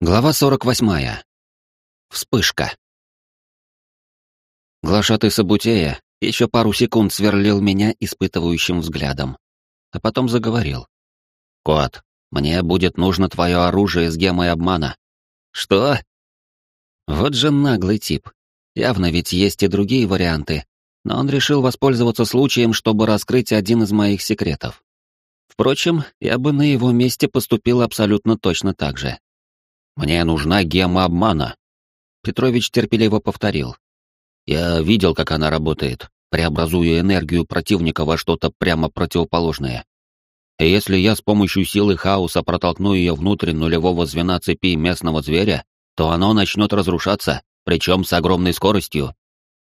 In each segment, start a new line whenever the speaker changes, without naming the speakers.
Глава 48. Вспышка. Глашатый Сабутея еще пару секунд сверлил меня испытывающим взглядом, а потом заговорил. «Кот, мне будет нужно твое оружие с гемой обмана». «Что?» Вот же наглый тип. Явно ведь есть и другие варианты, но он решил воспользоваться случаем, чтобы раскрыть один из моих секретов. Впрочем, я бы на его месте поступил абсолютно точно так же. Мне нужна гемма обмана. Петрович терпеливо повторил. Я видел, как она работает, преобразуя энергию противника во что-то прямо противоположное. И если я с помощью силы хаоса протолкну ее внутрь нулевого звена цепи местного зверя, то оно начнет разрушаться, причем с огромной скоростью.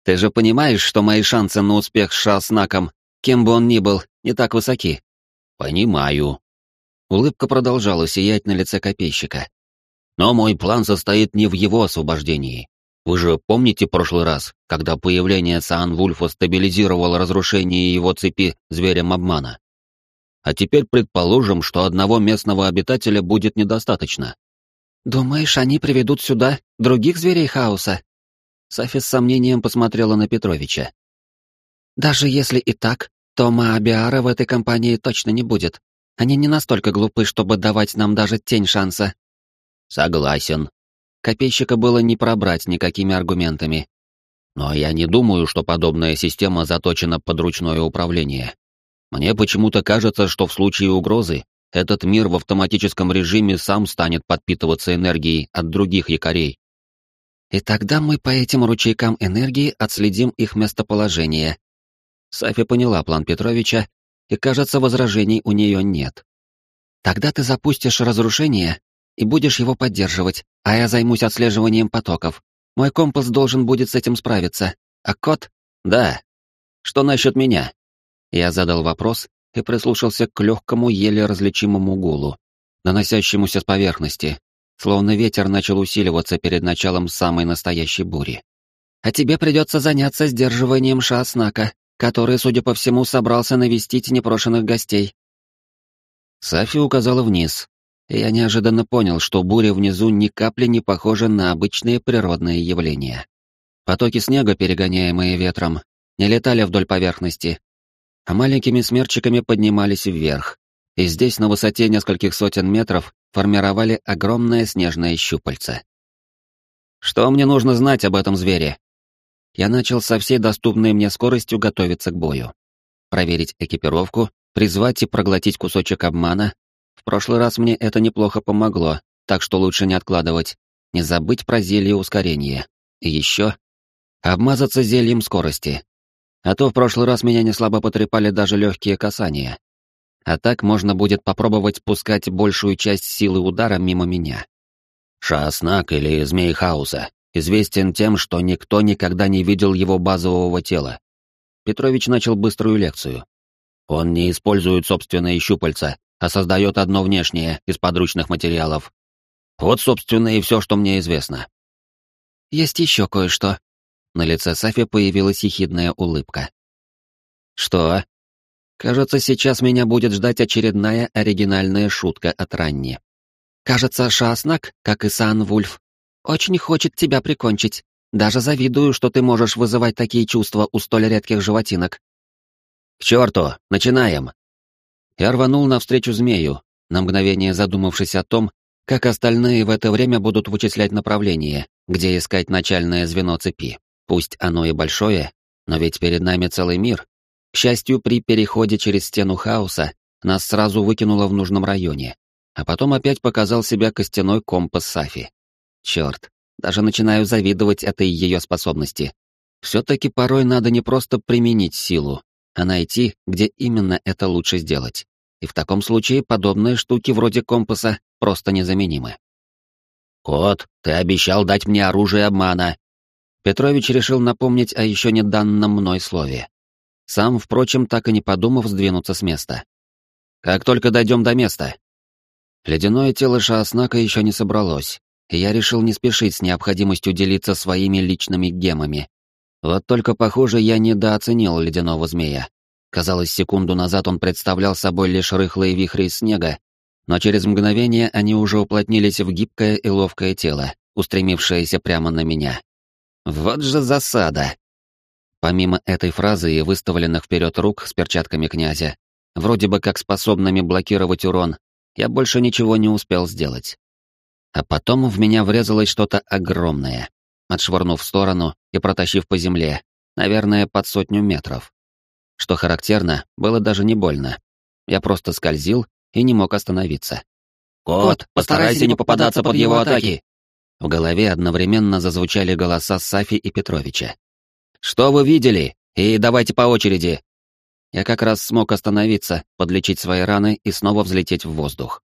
Ты же понимаешь, что мои шансы на успех с Шаснаком, кем бы он ни был, не так высоки? Понимаю. Улыбка продолжала сиять на лице копейщика. Но мой план состоит не в его освобождении. Вы же помните прошлый раз, когда появление Саан-Вульфа стабилизировало разрушение его цепи зверем обмана? А теперь предположим, что одного местного обитателя будет недостаточно. «Думаешь, они приведут сюда других зверей хаоса?» Сафи с сомнением посмотрела на Петровича. «Даже если и так, то Маабиара в этой компании точно не будет. Они не настолько глупы, чтобы давать нам даже тень шанса. Согласен. Копейщика было не пробрать никакими аргументами. Но я не думаю, что подобная система заточена под ручное управление. Мне почему-то кажется, что в случае угрозы этот мир в автоматическом режиме сам станет подпитываться энергией от других якорей. И тогда мы по этим ручейкам энергии отследим их местоположение. Сафи поняла план Петровича, и, кажется, возражений у нее нет. Тогда ты запустишь разрушение и будешь его поддерживать, а я займусь отслеживанием потоков. Мой компас должен будет с этим справиться. А кот? Да. Что насчет меня? Я задал вопрос и прислушался к легкому, еле различимому гулу, наносящемуся с поверхности, словно ветер начал усиливаться перед началом самой настоящей бури. А тебе придется заняться сдерживанием Шааснака, который, судя по всему, собрался навестить непрошенных гостей. Сафи указала вниз, я неожиданно понял, что буря внизу ни капли не похожа на обычные природные явления. Потоки снега, перегоняемые ветром, не летали вдоль поверхности, а маленькими смерчиками поднимались вверх, и здесь на высоте нескольких сотен метров формировали огромное снежное щупальце. Что мне нужно знать об этом звере? Я начал со всей доступной мне скоростью готовиться к бою. Проверить экипировку, призвать и проглотить кусочек обмана, прошлый раз мне это неплохо помогло, так что лучше не откладывать. Не забыть про зелье ускорения. И еще... Обмазаться зельем скорости. А то в прошлый раз меня не слабо потрепали даже легкие касания. А так можно будет попробовать пускать большую часть силы удара мимо меня. Шааснак или Змей Хаоса известен тем, что никто никогда не видел его базового тела. Петрович начал быструю лекцию. Он не использует собственные щупальца, а создает одно внешнее из подручных материалов. Вот, собственно, и все, что мне известно. Есть еще кое-что. На лице Сафи появилась ехидная улыбка. Что? Кажется, сейчас меня будет ждать очередная оригинальная шутка от Ранни. Кажется, Шаснак, как и Сан Вульф, очень хочет тебя прикончить. Даже завидую, что ты можешь вызывать такие чувства у столь редких животинок. К черту, начинаем. Я рванул навстречу змею, на мгновение задумавшись о том, как остальные в это время будут вычислять направление, где искать начальное звено цепи. Пусть оно и большое, но ведь перед нами целый мир. К счастью, при переходе через стену хаоса нас сразу выкинуло в нужном районе, а потом опять показал себя костяной компас Сафи. Черт, даже начинаю завидовать этой ее способности. Все-таки порой надо не просто применить силу, а найти, где именно это лучше сделать и в таком случае подобные штуки вроде компаса просто незаменимы. «Кот, ты обещал дать мне оружие обмана!» Петрович решил напомнить о еще не данном мной слове. Сам, впрочем, так и не подумав сдвинуться с места. «Как только дойдем до места!» Ледяное тело Шаоснака еще не собралось, и я решил не спешить с необходимостью делиться своими личными гемами. Вот только, похоже, я недооценил ледяного змея. Казалось, секунду назад он представлял собой лишь рыхлые вихри снега, но через мгновение они уже уплотнились в гибкое и ловкое тело, устремившееся прямо на меня. Вот же засада! Помимо этой фразы и выставленных вперед рук с перчатками князя, вроде бы как способными блокировать урон, я больше ничего не успел сделать. А потом в меня врезалось что-то огромное, отшвырнув в сторону и протащив по земле, наверное, под сотню метров. Что характерно, было даже не больно. Я просто скользил и не мог остановиться.
«Кот, постарайся не попадаться под его атаки!»
В голове одновременно зазвучали голоса Сафи и Петровича. «Что вы видели? И давайте по очереди!» Я как раз смог остановиться, подлечить свои раны и снова взлететь в воздух.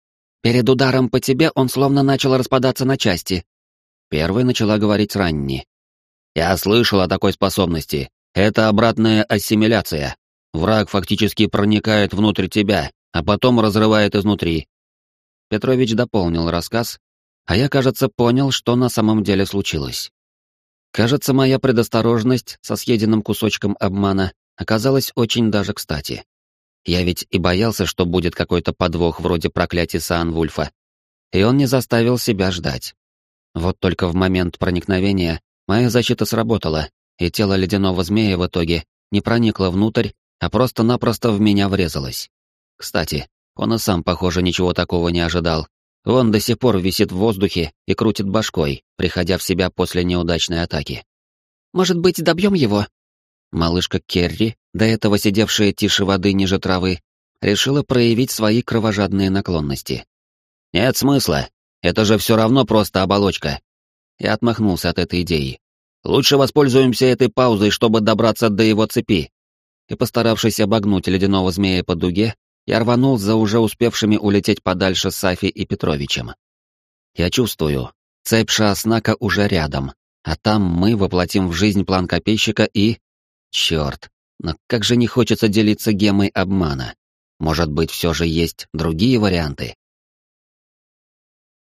«Перед ударом по тебе он словно начал распадаться на части». Первой начала говорить Ранни. «Я слышал о такой способности. Это обратная ассимиляция. Враг фактически проникает внутрь тебя, а потом разрывает изнутри». Петрович дополнил рассказ, а я, кажется, понял, что на самом деле случилось. Кажется, моя предосторожность со съеденным кусочком обмана оказалась очень даже кстати. Я ведь и боялся, что будет какой-то подвох вроде проклятия Саанвульфа. И он не заставил себя ждать. Вот только в момент проникновения моя защита сработала, и тело ледяного змея в итоге не проникло внутрь, а просто-напросто в меня врезалось. Кстати, он и сам, похоже, ничего такого не ожидал, он до сих пор висит в воздухе и крутит башкой, приходя в себя после неудачной атаки. «Может быть, добьем его?» Малышка Керри, до этого сидевшая тише воды ниже травы, решила проявить свои кровожадные наклонности. «Нет смысла. Это же все равно просто оболочка». Я отмахнулся от этой идеи. «Лучше воспользуемся этой паузой, чтобы добраться до его цепи». И постаравшись обогнуть ледяного змея по дуге, я рванул за уже успевшими улететь подальше Сафи и Петровичем. Я чувствую, цепь Шааснака уже рядом, а там мы воплотим в жизнь план копейщика и... Черт, но как же не хочется делиться гемой обмана. Может быть, все же есть другие варианты?